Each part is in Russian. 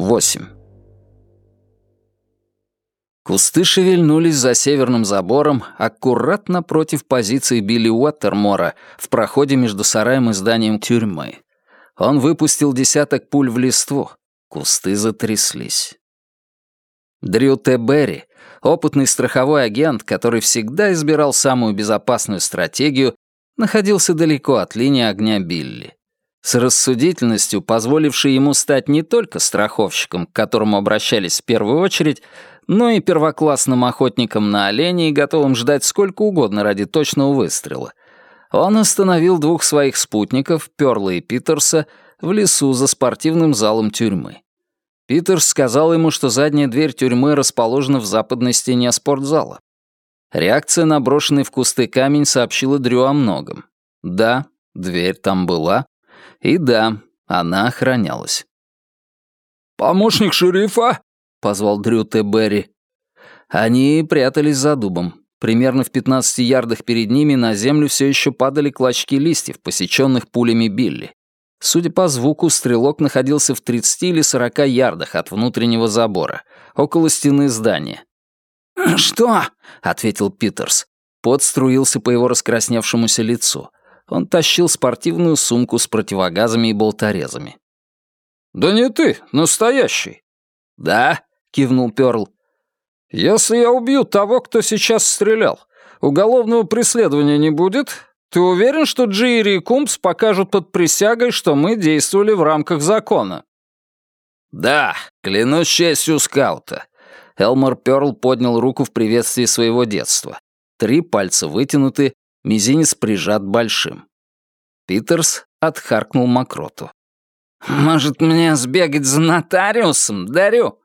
8. Кусты шевельнулись за северным забором, аккуратно против позиции Билли Уоттермора в проходе между сараем и зданием тюрьмы. Он выпустил десяток пуль в листву. Кусты затряслись. Дрю Т. Берри, опытный страховой агент, который всегда избирал самую безопасную стратегию, находился далеко от линии огня Билли. С рассудительностью, позволившей ему стать не только страховщиком, к которому обращались в первую очередь, но и первоклассным охотником на оленей, готовым ждать сколько угодно ради точного выстрела. Он остановил двух своих спутников, Пёрла и Питерса, в лесу за спортивным залом тюрьмы. Питерс сказал ему, что задняя дверь тюрьмы расположена в западной стене спортзала. Реакция на брошенный в кусты камень сообщила Дрю о многом. Да, дверь там была, и да, она охранялась. «Помощник шерифа?» — позвал Дрю Т. Берри. Они прятались за дубом. Примерно в 15 ярдах перед ними на землю все еще падали клочки листьев, посеченных пулями Билли. Судя по звуку, стрелок находился в 30 или 40 ярдах от внутреннего забора, около стены здания. «Что?» — ответил Питерс. Пот струился по его раскрасневшемуся лицу. Он тащил спортивную сумку с противогазами и болторезами. «Да не ты, настоящий». «Да», — кивнул Пёрл. «Если я убью того, кто сейчас стрелял, уголовного преследования не будет? Ты уверен, что Джири и Кумпс покажут под присягой, что мы действовали в рамках закона?» «Да, клянусь честью скаута». Элмор Пёрл поднял руку в приветствии своего детства. Три пальца вытянуты, Мизинец прижат большим. Питерс отхаркнул мокроту. «Может, мне сбегать за нотариусом, Дарю?»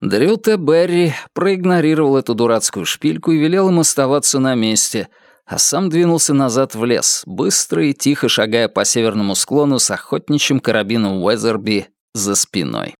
Дрю Т. Берри проигнорировал эту дурацкую шпильку и велел им оставаться на месте, а сам двинулся назад в лес, быстро и тихо шагая по северному склону с охотничьим карабином Уэзерби за спиной.